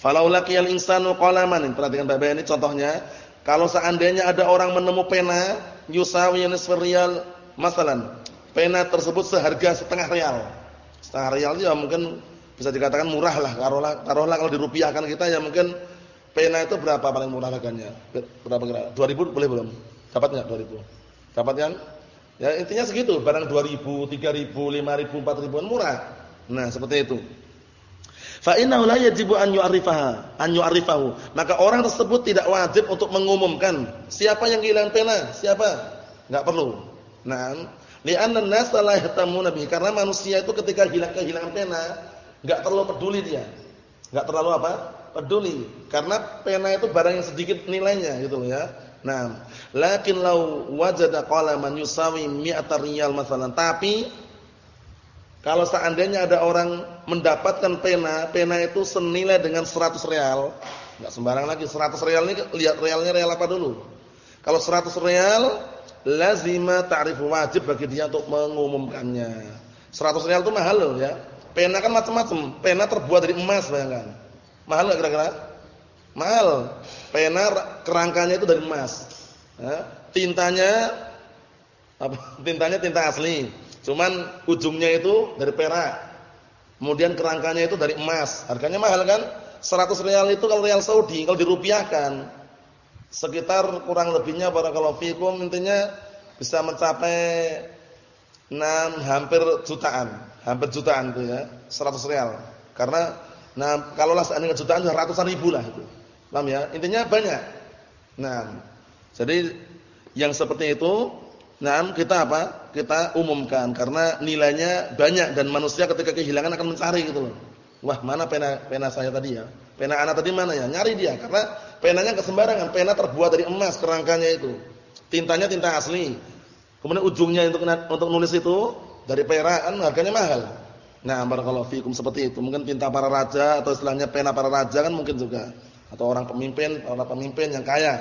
Falau laqiyal insanu qalaman. Perhatikan Bapak ini contohnya, kalau seandainya ada orang menemu pena yusawi nisfar riyal masalan, pena tersebut seharga setengah rial Setengah rial ya mungkin bisa dikatakan murah lah. Taruhlah, taruhlah kalau dirupiahkan kita ya mungkin pena itu berapa paling murah harganya? Berapa kira? 2000 boleh belum? Dapat enggak 2000? Dapat kan? Ya intinya segitu, barang 2000, 3000, 5000, 4000 murah. Nah, seperti itu. Fa innahu la yajibu an yu'arrifaha, an yu'arrifahu. Maka orang tersebut tidak wajib untuk mengumumkan siapa yang kehilangan pena, siapa? Enggak perlu. Nah, Li'anna an-nas la yahtamuna bihi karena manusia itu ketika hilang kehilangan pena enggak terlalu peduli dia. Enggak terlalu apa? Peduli. Karena pena itu barang yang sedikit nilainya gitu loh ya. Nah, lakin law wajada qalaman yusawi mi'atar riyal masalan. Tapi kalau seandainya ada orang mendapatkan pena, pena itu senilai dengan 100 real, enggak sembarang lagi 100 real ini lihat realnya real apa dulu. Kalau 100 real lazima ta'rifu wajib bagi dia untuk mengumumkannya. 100 rial itu mahal loh ya. Pena kan macam-macam. Pena terbuat dari emas bayangkan. Mahal enggak kira-kira? Mahal. Pena kerangkanya itu dari emas. Ya. Tintanya apa? Tintanya tinta asli. Cuman ujungnya itu dari perak. Kemudian kerangkanya itu dari emas. Harganya mahal kan? 100 rial itu kalau rial Saudi kalau dirupiahkan sekitar kurang lebihnya barakallahu fikum intinya bisa mencapai 6 hampir jutaan, hampir jutaan itu ya, 100 real. Karena nah kalau lah seandainya jutaan ratusan ribu lah itu. Paham ya? Intinya banyak. Nah, jadi yang seperti itu nah kita apa? Kita umumkan karena nilainya banyak dan manusia ketika kehilangan akan mencari gitu loh. Wah, mana pena pena saya tadi ya? Pena anak tadi mana ya? Nyari dia karena penanya kesembarangan. Pena terbuat dari emas kerangkanya itu. Tintanya tinta asli. Kemudian ujungnya untuk untuk nulis itu dari perak kan harganya mahal. Nah, barakallahu fikum seperti itu. Mungkin tinta para raja atau istilahnya pena para raja kan mungkin juga. Atau orang pemimpin, orang pemimpin yang kaya.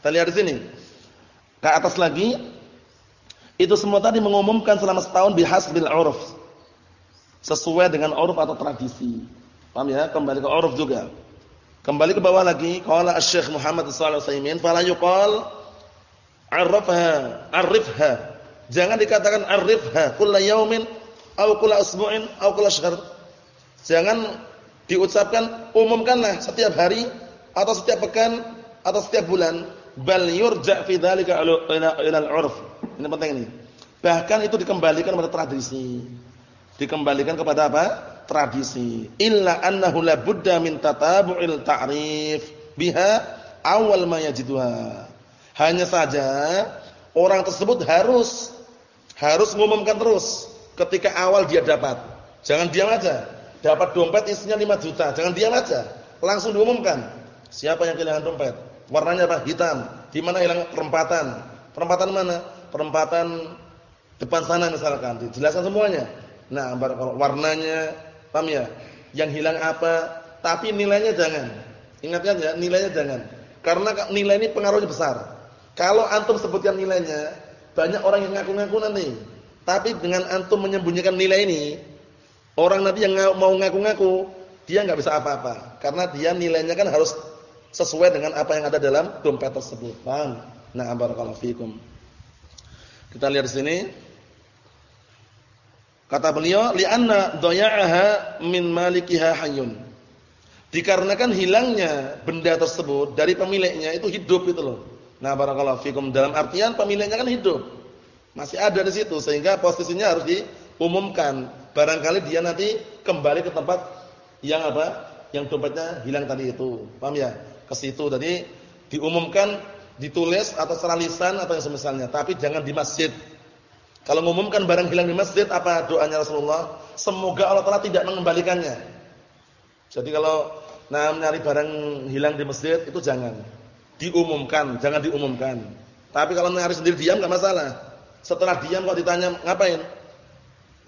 Kita lihat di sini. Ke atas lagi itu semua tadi mengumumkan selama setahun bihasbil urf. Sesuai dengan urf atau tradisi. Paham ya? Kembali ke uruf juga. Kembali ke bawah lagi, qala Asy-Syaikh Muhammad sallallahu alaihi wasallam, fala yuqal arifha, arifha. Jangan dikatakan arifha kullu yaumin aw kullu usbu'in aw kullu syahr. Jangan diucapkan umumkanlah setiap hari atau setiap pekan atau setiap bulan, bal yurja fi dzalika ila al-'urf. Ini penting ini. Bahkan itu dikembalikan kepada tradisi. Dikembalikan kepada apa? Tradisi. Illa annahu la budda min tatabu'il ta'rif biha awal ma yajiduha. Hanya saja orang tersebut harus harus mengumumkan terus ketika awal dia dapat. Jangan diam aja. Dapat dompet isinya 5 juta. Jangan diam aja. Langsung diumumkan. Siapa yang kehilangan dompet? Warnanya apa? Hitam. Di mana hilang? Perempatan. Perempatan mana? Perempatan depan sana misalkan. Dijelaskan semuanya. Nah warnanya Paham ya? Yang hilang apa? Tapi nilainya jangan. Ingatkan ya, nilainya jangan. Karena nilai ini pengaruhnya besar. Kalau antum sebutkan nilainya, banyak orang yang ngaku-ngaku nanti. Tapi dengan antum menyembunyikan nilai ini, orang nanti yang mau ngaku-ngaku, dia nggak bisa apa-apa. Karena dia nilainya kan harus sesuai dengan apa yang ada dalam dompet tersebut. Paham? Nah, barakallahu fikum. Kita lihat di sini. Kata beliau, li'anna dhaya'aha min malikiha hayyun. Dikarenakan hilangnya benda tersebut dari pemiliknya itu hidup itu loh. Nah, barakallahu fikum dalam artian pemiliknya kan hidup. Masih ada di situ sehingga posisinya harus umumkan. Barangkali dia nanti kembali ke tempat yang apa? Yang dompetnya hilang tadi itu. Paham ya? Ke situ tadi diumumkan, ditulis atau secara lisan atau yang semisalnya, tapi jangan di masjid. Kalau mengumumkan barang hilang di masjid, apa doanya Rasulullah? Semoga Allah Taala tidak mengembalikannya. Jadi kalau nah nyari barang hilang di masjid itu jangan diumumkan, jangan diumumkan. Tapi kalau nyari sendiri diam nggak masalah. Setelah diam kok ditanya ngapain?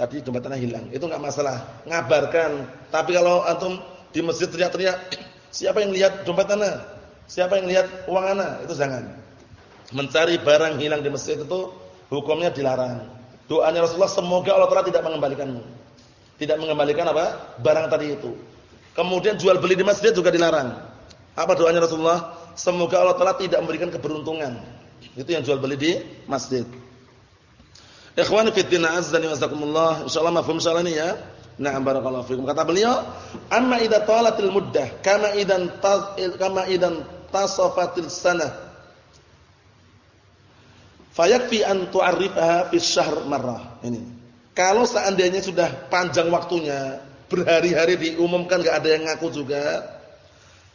Tadi tanah hilang, itu nggak masalah. Ngabarkan. Tapi kalau antum di masjid teriak-teriak, siapa yang lihat tanah? Siapa yang lihat uang anak? Itu jangan. Mencari barang hilang di masjid itu hukumnya dilarang. Doanya Rasulullah semoga Allah Taala tidak mengembalikanmu. Tidak mengembalikan apa? Barang tadi itu. Kemudian jual beli di masjid juga dilarang. Apa doanya Rasulullah? Semoga Allah Taala tidak memberikan keberuntungan. Itu yang jual beli di masjid. Ikhwani fi din azza wa jazakumullah. Insyaallah mafhum insyaallah ini ya. Na'am barakallahu fikum. Kata beliau, "Amma idza talatil muddah kama idan taz kama idan tasafatil sanah." Fayakfi an tu'arrifaha fi syahr marrah. Ini. Kalau seandainya sudah panjang waktunya, berhari-hari diumumkan enggak ada yang ngaku juga.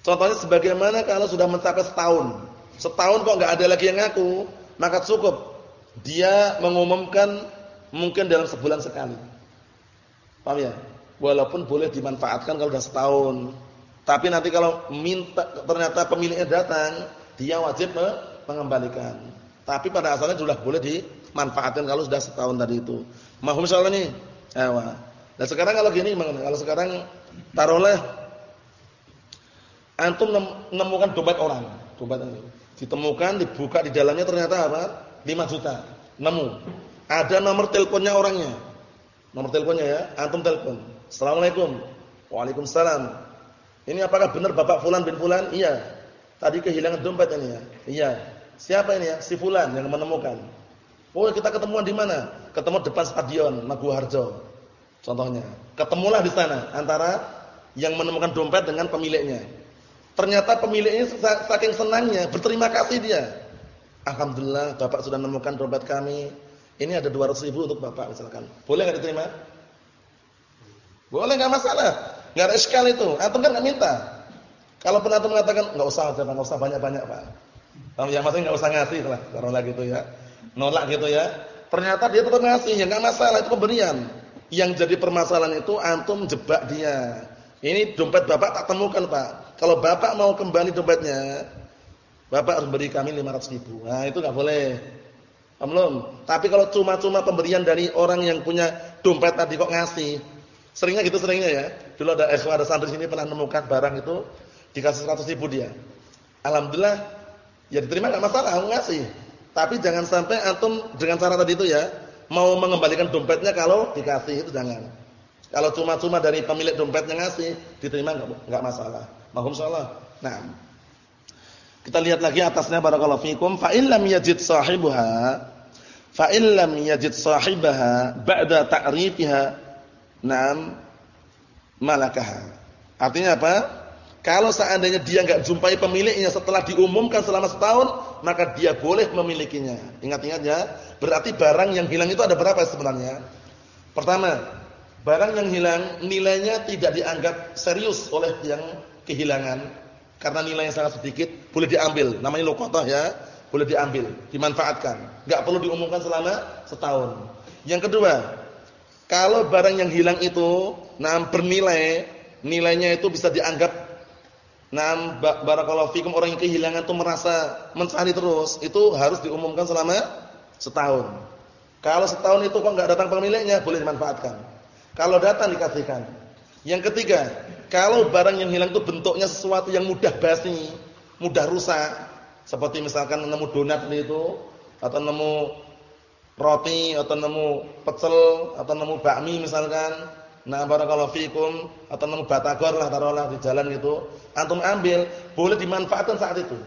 Contohnya sebagaimana kalau sudah mencapai setahun. Setahun kok enggak ada lagi yang ngaku, maka cukup dia mengumumkan mungkin dalam sebulan sekali. Paham ya? Walaupun boleh dimanfaatkan kalau sudah setahun. Tapi nanti kalau minta ternyata pemiliknya datang, dia wajib mengembalikan. Tapi pada asalnya sudah boleh dimanfaatkan kalau sudah setahun tadi itu. Mahum soal ini. Ewa. Nah sekarang kalau gini, kalau sekarang taruhlah antum menemukan dompet orang, dompet ini. Ditemukan, dibuka di dalamnya ternyata apa? 5 juta. Nemu. Ada nomor teleponnya orangnya. Nomor teleponnya ya, antum telepon. Assalamualaikum. Waalaikumsalam. Ini apakah benar Bapak Fulan bin Fulan? Iya. Tadi kehilangan dompet ini ya. Iya. Siapa ini ya? Si Fulan yang menemukan. Oh, kita ketemuan di mana? Ketemu depan stadion Maguwarjo. Contohnya. Ketemulah di sana antara yang menemukan dompet dengan pemiliknya. Ternyata pemiliknya saking senangnya, berterima kasih dia. Alhamdulillah Bapak sudah menemukan dompet kami. Ini ada 200 ribu untuk Bapak misalkan. Boleh nggak diterima? Boleh nggak masalah. Nggak ada iskal itu. Antum kan nggak minta. Kalau antum mengatakan nggak usah, jangan nggak usah banyak-banyak Pak. Kamu yang maksudnya nggak usah ngasih lah. Kalau lagi itu ya. Nolak gitu ya. Ternyata dia tetap ngasih, ya nggak masalah itu pemberian. Yang jadi permasalahan itu antum jebak dia. Ini dompet Bapak tak temukan Pak. Kalau Bapak mau kembali dompetnya, Bapak harus beri kami 500 ribu. Nah itu nggak boleh. Belum. Tapi kalau cuma-cuma pemberian dari orang yang punya dompet tadi kok ngasih. Seringnya gitu seringnya ya. Dulu ada eh, ada santri sini pernah menemukan barang itu dikasih 100 ribu dia. Alhamdulillah ya diterima nggak masalah, aku ngasih. Tapi jangan sampai antum dengan cara tadi itu ya mau mengembalikan dompetnya kalau dikasih itu jangan. Kalau cuma-cuma dari pemilik dompetnya ngasih, diterima nggak masalah. Mahum salah. Nah. Kita lihat lagi atasnya barakallahu fikum fa illam yajid sahibaha fa illam yajid sahibaha ba'da ta'rifiha nam malakaha. Artinya apa? Kalau seandainya dia enggak jumpai pemiliknya setelah diumumkan selama setahun, maka dia boleh memilikinya. Ingat-ingat ya, berarti barang yang hilang itu ada berapa sebenarnya? Pertama, barang yang hilang nilainya tidak dianggap serius oleh yang kehilangan karena nilainya sangat sedikit, boleh diambil. Namanya luqatah ya, boleh diambil, dimanfaatkan. Enggak perlu diumumkan selama setahun. Yang kedua, kalau barang yang hilang itu nah bernilai, nilainya itu bisa dianggap nah barakallahu fikum orang yang kehilangan itu merasa mencari terus, itu harus diumumkan selama setahun. Kalau setahun itu kok enggak datang pemiliknya, boleh dimanfaatkan. Kalau datang dikasihkan. Yang ketiga, kalau barang yang hilang itu bentuknya sesuatu yang mudah basi, mudah rusak, seperti misalkan nemu donat itu atau nemu roti atau nemu pecel atau nemu bakmi misalkan, nah barakallahu fikum atau nemu batagor lah taruhlah di jalan gitu, antum ambil, boleh dimanfaatkan saat itu.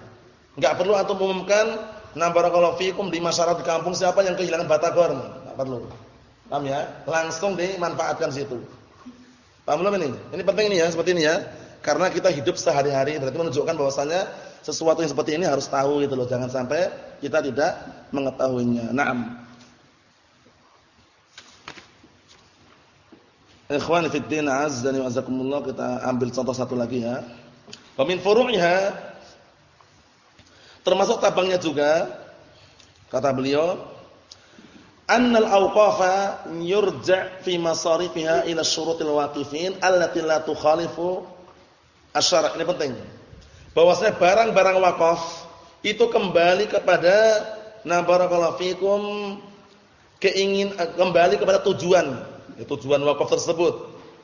Enggak perlu antum umumkan nah barakallahu fikum di masyarakat di kampung siapa yang kehilangan batagor, enggak perlu. Paham ya? Langsung dimanfaatkan situ. Paham belum ini? Ini penting ini ya, seperti ini ya. Karena kita hidup sehari-hari berarti menunjukkan bahwasanya sesuatu yang seperti ini harus tahu gitu loh. Jangan sampai kita tidak mengetahuinya. Naam. Ikhwan fi din azza wa jazakumullah kita ambil contoh satu lagi ya. Wa min furu'iha termasuk tabangnya juga kata beliau annal awqafa yurja' fi masarifiha ila syurutil waqifin allati la tukhalifu asyara. Ini penting. Bahwasanya barang-barang wakaf itu kembali kepada na barakallahu fikum keingin kembali kepada tujuan ya, tujuan wakaf tersebut.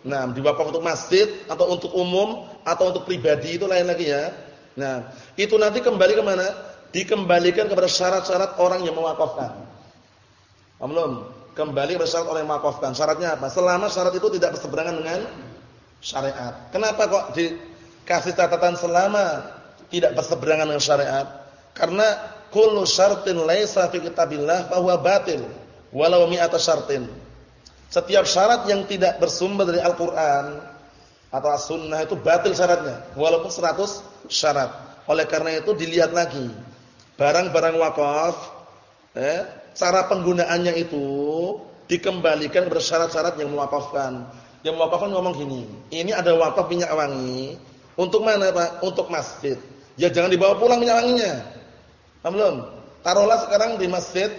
Nah, diwakaf untuk masjid atau untuk umum atau untuk pribadi itu lain lagi ya. Nah, itu nanti kembali ke mana? Dikembalikan kepada syarat-syarat orang yang mewakafkan. Belum? Kembali kepada syarat orang yang mewakafkan. Syaratnya apa? Selama syarat itu tidak berseberangan dengan syariat. Kenapa kok dikasih catatan selama tidak berseberangan dengan syariat? Karena kullu syartin laisa fi kitabillah fa huwa batil walau mi'ata syartin. Setiap syarat yang tidak bersumber dari Al-Qur'an atau As-Sunnah itu batil syaratnya, walaupun 100 syarat. Oleh karena itu dilihat lagi barang-barang wakaf, eh, cara penggunaannya itu dikembalikan bersyarat-syarat yang mewakafkan. Yang mewakafkan ngomong gini, ini ada wakaf minyak wangi untuk mana Pak? Untuk masjid. Ya jangan dibawa pulang minyak wanginya. Paham belum? Taruhlah sekarang di masjid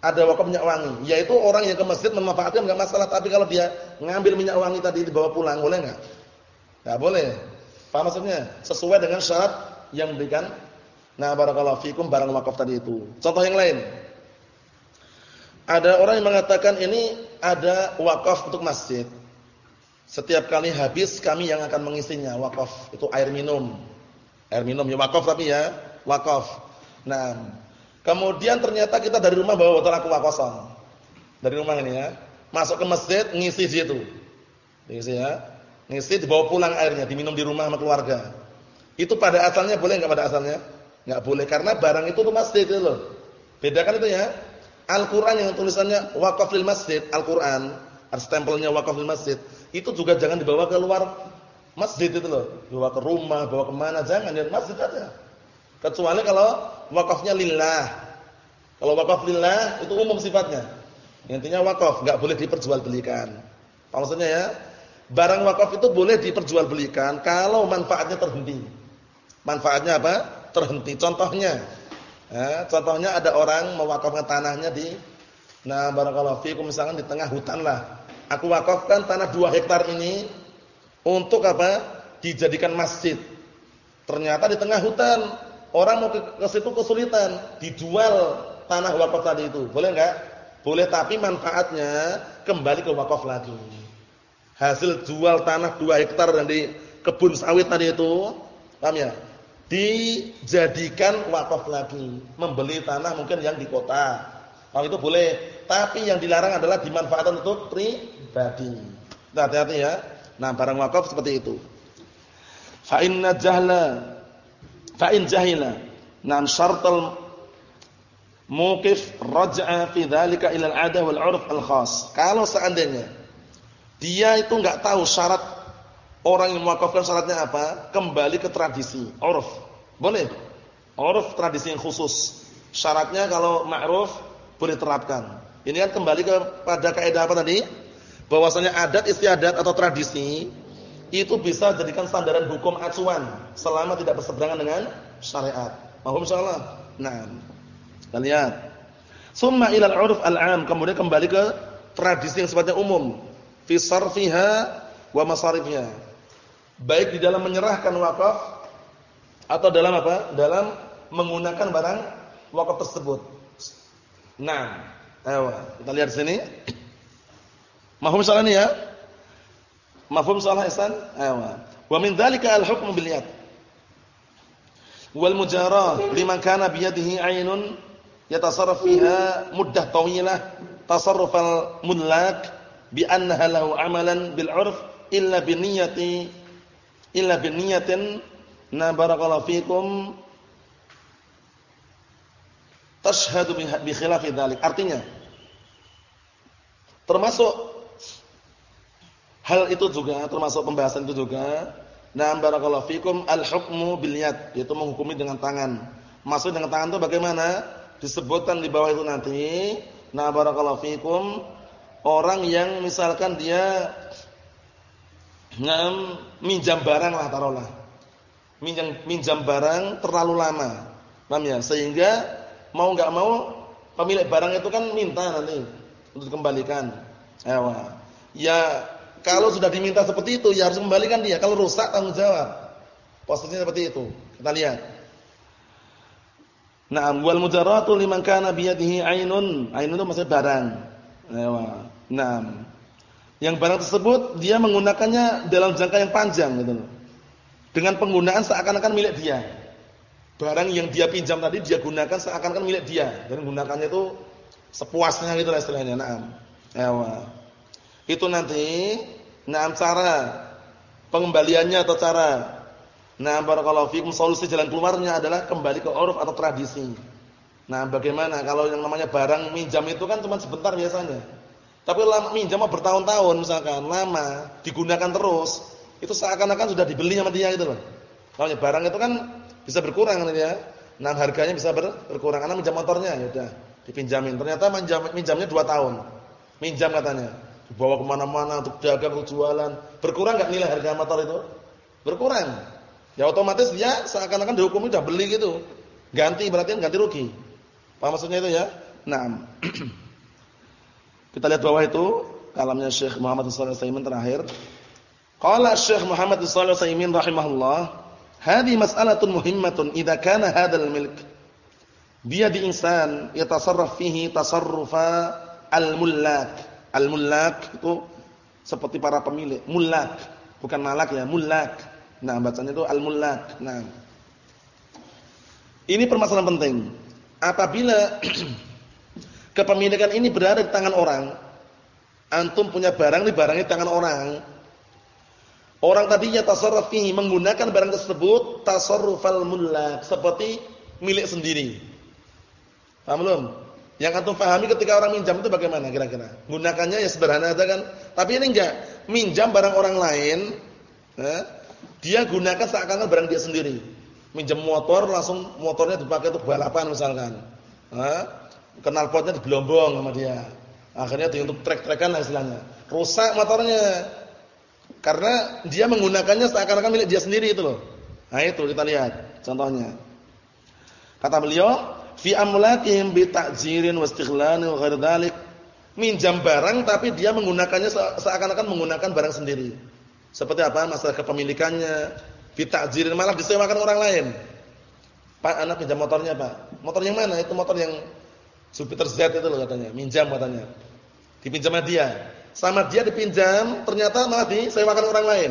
ada wakaf minyak wangi, yaitu orang yang ke masjid memanfaatkan enggak masalah, tapi kalau dia ngambil minyak wangi tadi dibawa pulang, boleh enggak? Enggak boleh. Paham maksudnya? Sesuai dengan syarat yang diberikan. Nah, barakallahu fikum barang wakaf tadi itu. Contoh yang lain. Ada orang yang mengatakan ini ada wakaf untuk masjid. Setiap kali habis kami yang akan mengisinya wakaf. Itu air minum. Air minum ya wakaf tapi ya wakaf. Nah, Kemudian ternyata kita dari rumah bawa botol aqua kosong. Dari rumah ini ya. Masuk ke masjid, ngisi situ. Ngisi ya. Ngisi dibawa pulang airnya, diminum di rumah sama keluarga. Itu pada asalnya boleh enggak pada asalnya? Enggak boleh karena barang itu tuh masjid itu loh. Bedakan itu ya. Al-Qur'an yang tulisannya waqaf lil masjid, Al-Qur'an, stempelnya waqaf lil masjid. Itu juga jangan dibawa keluar masjid itu loh. Bawa ke rumah, bawa ke mana, jangan di masjid aja. Kecuali kalau wakafnya lillah. Kalau wakaf lillah itu umum sifatnya. Intinya wakaf enggak boleh diperjualbelikan. Maksudnya ya, barang wakaf itu boleh diperjualbelikan kalau manfaatnya terhenti. Manfaatnya apa? Terhenti. Contohnya, ya, contohnya ada orang mewakafkan tanahnya di nah barakallahu fiikum misalkan di tengah hutan lah. Aku wakafkan tanah 2 hektar ini untuk apa? Dijadikan masjid. Ternyata di tengah hutan Orang mau ke, situ kesulitan, dijual tanah wakaf tadi itu. Boleh enggak? Boleh tapi manfaatnya kembali ke wakaf lagi. Hasil jual tanah 2 hektar dan di kebun sawit tadi itu, paham ya? Dijadikan wakaf lagi. Membeli tanah mungkin yang di kota. Kalau itu boleh, tapi yang dilarang adalah dimanfaatkan untuk pribadi. Nah, hati-hati ya. Nah, barang wakaf seperti itu. Fa inna jahla Fa in jahila nam syartal mukif raj'a fi dzalika ila al-'adah wal 'urf al-khas. Kalau seandainya dia itu enggak tahu syarat orang yang mewakafkan syaratnya apa, kembali ke tradisi, 'urf. Boleh. 'Urf tradisi yang khusus. Syaratnya kalau ma'ruf boleh terapkan. Ini kan kembali kepada kaidah apa tadi? Bahwasanya adat istiadat atau tradisi itu bisa jadikan sandaran hukum acuan selama tidak berseberangan dengan syariat. Mahum insyaallah. Nah, kita lihat. Summa ila al-'urf al-'am, kemudian kembali ke tradisi yang sifatnya umum fi sarfiha wa masarifiha. Baik di dalam menyerahkan wakaf atau dalam apa? Dalam menggunakan barang wakaf tersebut. Nah, ayo kita lihat sini. Mahum insyaallah ya. Mafhum salah ihsan? Ayo. Wa min dzalika al-hukmu bil yad. Wal mujarah liman kana bi yadihi 'ainun yatasarraf fiha muddah tawilah tasarruf al-mudlak bi annaha lahu 'amalan bil 'urf illa bi niyyati illa bi niyyatin na barakallahu fikum tashhadu bi khilafi dzalik. Artinya termasuk Hal itu juga termasuk pembahasan itu juga. Nah, barakallahu fikum al-hukmu bil yad, yaitu menghukumi dengan tangan. Maksud dengan tangan itu bagaimana? Disebutkan di bawah itu nanti. Nah, barakallahu fikum orang yang misalkan dia ngam minjam barang lah taruhlah. Minjam minjam barang terlalu lama. Paham ya? Sehingga mau enggak mau pemilik barang itu kan minta nanti untuk dikembalikan. Ewa. Ya kalau sudah diminta seperti itu ya harus kembalikan dia. Kalau rusak tanggung jawab. Posisinya seperti itu. Kita lihat. Naam wal mujarratu liman kana biyadihi ainun. Ainun itu maksudnya barang. Naam. Yang barang tersebut dia menggunakannya dalam jangka yang panjang gitu Dengan penggunaan seakan-akan milik dia. Barang yang dia pinjam tadi dia gunakan seakan-akan milik dia dan menggunakannya itu sepuasnya gitu lah istilahnya. Naam. Ewa. Itu nanti naam cara pengembaliannya atau cara Nah, barakallahu fikum solusi jalan keluarnya adalah kembali ke uruf atau tradisi. Nah, bagaimana kalau yang namanya barang minjam itu kan cuma sebentar biasanya. Tapi lama minjam bertahun-tahun misalkan, lama digunakan terus, itu seakan-akan sudah dibeli sama dia gitu loh. Kalau barang itu kan bisa berkurang nanti ya. Nah, harganya bisa ber, berkurang karena minjam motornya ya udah dipinjamin. Ternyata minjam, minjamnya 2 tahun. Minjam katanya. Dibawa ke mana mana untuk dagang, untuk jualan. Berkurang nggak nilai harga motor itu? Berkurang. Ya otomatis dia seakan-akan dihukum sudah beli gitu. Ganti berarti kan ganti rugi. Apa maksudnya itu ya? Nah. Kita lihat bawah itu kalamnya Syekh Muhammad Shalih Utsaimin terakhir. Qala Syekh Muhammad Shalih Utsaimin rahimahullah, "Hadhi mas'alatun muhimmatun idza kana hadzal milk dia di insan yatasarraf fihi tasarrufa al-mullak. Al-mullak itu seperti para pemilik, mullak, bukan malak ya, mullak. Nah, bacanya itu al-mullak. Nah. Ini permasalahan penting. Apabila kepemilikan ini berada di tangan orang, antum punya barang di barangnya di tangan orang. Orang tadinya tasarruf fihi menggunakan barang tersebut tasarrufal mullak, seperti milik sendiri. Paham belum? Yang antum pahami ketika orang minjam itu bagaimana kira-kira? Gunakannya ya sederhana aja kan. Tapi ini enggak, minjam barang orang lain, eh, dia gunakan seakan-akan barang dia sendiri. Minjem motor langsung motornya dipakai untuk balapan misalkan. Hah? Kenal potnya digelombong sama dia. Akhirnya untuk trek-trekan lah istilahnya. Rusak motornya. Karena dia menggunakannya seakan-akan milik dia sendiri itu loh. Nah itu kita lihat contohnya. Kata beliau, fi amlakihim bi ta'jirin wa istighlal wa ghairi dzalik. Minjam barang tapi dia menggunakannya seakan-akan menggunakan barang sendiri. Seperti apa? Masalah kepemilikannya, fita'jirin malah disewakan orang lain. Pak, anak pinjam motornya, Pak. Motor yang mana? Itu motor yang Jupiter Z itu loh katanya, minjam katanya. Dipinjam dia. Sama dia dipinjam, ternyata malah disewakan orang lain.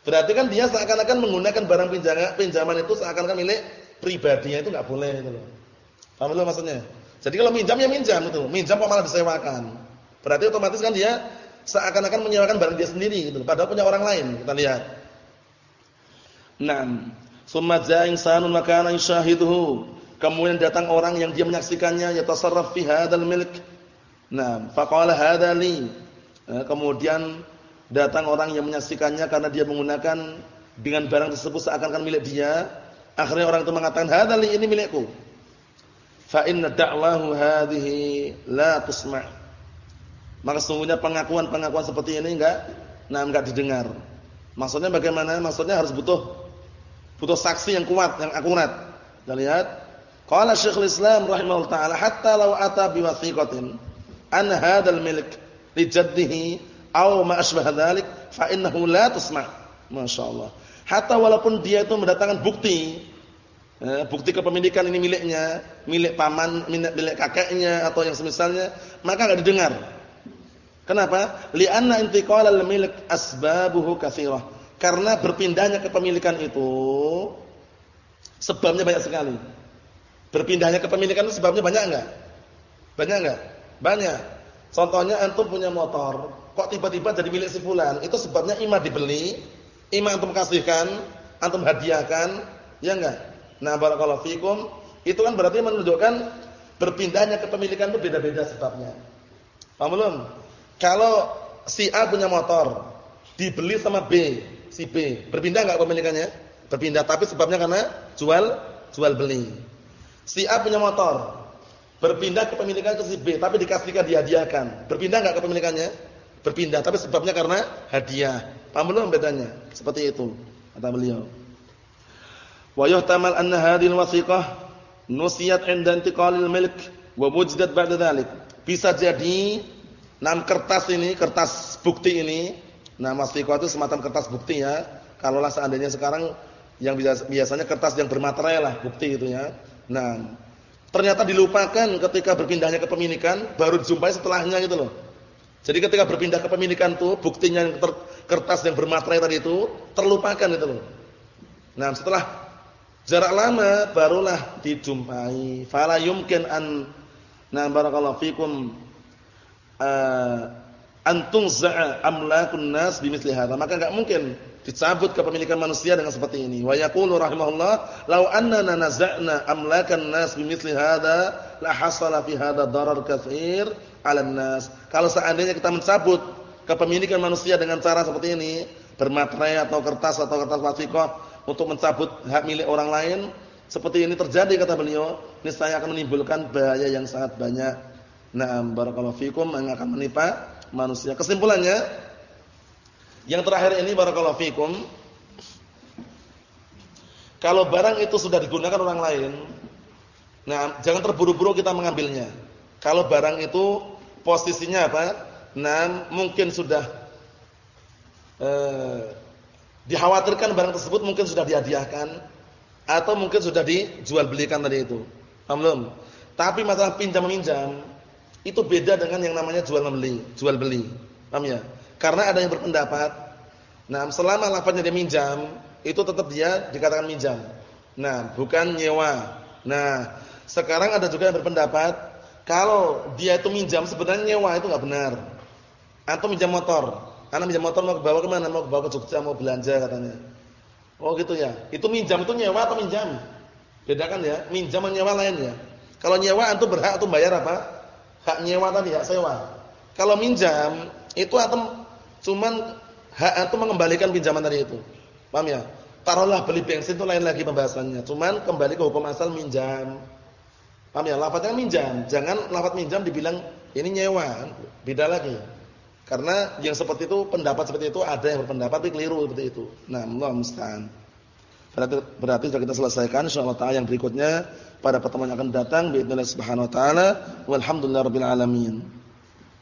Berarti kan dia seakan-akan menggunakan barang pinjaman, pinjaman itu seakan-akan milik pribadinya itu enggak boleh itu loh. Paham belum maksudnya? Jadi kalau minjam ya minjam itu, minjam kok malah disewakan. Berarti otomatis kan dia seakan-akan menyewakan barang dia sendiri gitu. Padahal punya orang lain kita lihat. Naam. Summa jaa insanun makana yushahiduhu. Kemudian datang orang yang dia menyaksikannya yatasarraf fi hadzal milk. Naam. Faqala hadza li. Eh, kemudian datang orang yang menyaksikannya karena dia menggunakan dengan barang tersebut seakan-akan milik dia. Akhirnya orang itu mengatakan hadza li ini milikku fa inna da'wahu hadhihi la tusma' Maka sungguhnya pengakuan-pengakuan seperti ini enggak nah enggak didengar. Maksudnya bagaimana? Maksudnya harus butuh butuh saksi yang kuat, yang akurat. Kita lihat. Qala Syekhul Islam rahimahullah taala hatta law ata biwathiqatin an hadzal milk li jaddihi aw ma asbah dzalik fa innahu la tusma'. Masyaallah. Hatta walaupun dia itu mendatangkan bukti eh, bukti kepemilikan ini miliknya, milik paman, milik kakeknya atau yang semisalnya, maka enggak didengar. Kenapa? Li'anna intiqalal milik asbabuhu katsirah. Karena berpindahnya kepemilikan itu sebabnya banyak sekali. Berpindahnya kepemilikan itu sebabnya banyak enggak? Banyak enggak? Banyak. Contohnya antum punya motor, kok tiba-tiba jadi milik si fulan? Itu sebabnya ima dibeli, ima antum kasihkan, antum hadiahkan, ya enggak? Nah, barakallahu fikum, itu kan berarti menunjukkan berpindahnya kepemilikan itu beda-beda sebabnya. Paham belum? Kalau si A punya motor, dibeli sama B, si B, berpindah enggak kepemilikannya? Berpindah, tapi sebabnya karena jual jual beli. Si A punya motor, berpindah kepemilikan ke si B, tapi dikasihkan dihadiahkan. Berpindah enggak kepemilikannya? Berpindah, tapi sebabnya karena hadiah. Paham belum bedanya? Seperti itu kata beliau. Wa yuhtamal anna hadhihi al-wasiqah nusiyat 'inda intiqalil milk wa wujdat ba'da dhalik. Bisa jadi enam kertas ini, kertas bukti ini, nah wasiqah itu semacam kertas bukti ya. Kalaulah seandainya sekarang yang biasanya kertas yang bermaterai lah bukti itu ya. Nah, ternyata dilupakan ketika berpindahnya ke pemilikan, baru dijumpai setelahnya gitu loh. Jadi ketika berpindah ke pemilikan tuh buktinya yang kertas yang bermaterai tadi itu terlupakan gitu loh. Nah, setelah jarak lama barulah dijumpai. Fala yumkin an na barakallahu fikum uh, antung za'a amlakun nas bimithli hadza. Maka enggak mungkin dicabut kepemilikan manusia dengan seperti ini. Wa yaqulu rahimahullah, "Law annana naza'na amlakan nas bimithli hadza la hasala fi hadza darar katsir 'ala nas." Kalau seandainya kita mencabut kepemilikan manusia dengan cara seperti ini, bermaterai atau kertas atau kertas wasiqah untuk mencabut hak milik orang lain, seperti ini terjadi kata beliau, niscaya akan menimbulkan bahaya yang sangat banyak. Naam barakallahu fikum yang akan menimpa manusia. Kesimpulannya, yang terakhir ini barakallahu fikum kalau barang itu sudah digunakan orang lain, nah jangan terburu-buru kita mengambilnya. Kalau barang itu posisinya apa? Nah, mungkin sudah eh, dikhawatirkan barang tersebut mungkin sudah dihadiahkan atau mungkin sudah dijual belikan tadi itu. Paham? Tapi masalah pinjam meminjam itu beda dengan yang namanya jual membeli, jual beli. Paham ya? Karena ada yang berpendapat, nah selama lafaznya dia minjam, itu tetap dia dikatakan minjam. Nah, bukan nyewa. Nah, sekarang ada juga yang berpendapat kalau dia itu minjam sebenarnya nyewa itu nggak benar. Atau minjam motor. Anak minjam motor mau bawa ke mana? Mau bawa ke Jogja mau belanja katanya. Oh gitu ya. Itu minjam itu nyewa atau minjam? Bedakan ya. Minjam dan nyewa lain ya. Kalau nyewa antum berhak untuk bayar apa? Hak nyewa tadi, hak sewa. Kalau minjam itu antum Cuman hak itu mengembalikan pinjaman tadi itu. Paham ya? Taruhlah beli bensin itu lain lagi pembahasannya. Cuman kembali ke hukum asal minjam. Paham ya? Lafadznya minjam. Jangan lafadz minjam dibilang ini nyewa. Beda lagi. Karena yang seperti itu pendapat seperti itu ada yang berpendapat tapi keliru seperti itu. Nah, Allah musta'an. Berarti, berarti sudah kita selesaikan insyaallah taala yang berikutnya pada pertemuan yang akan datang Bismillahirrahmanirrahim. subhanahu wa taala alamin.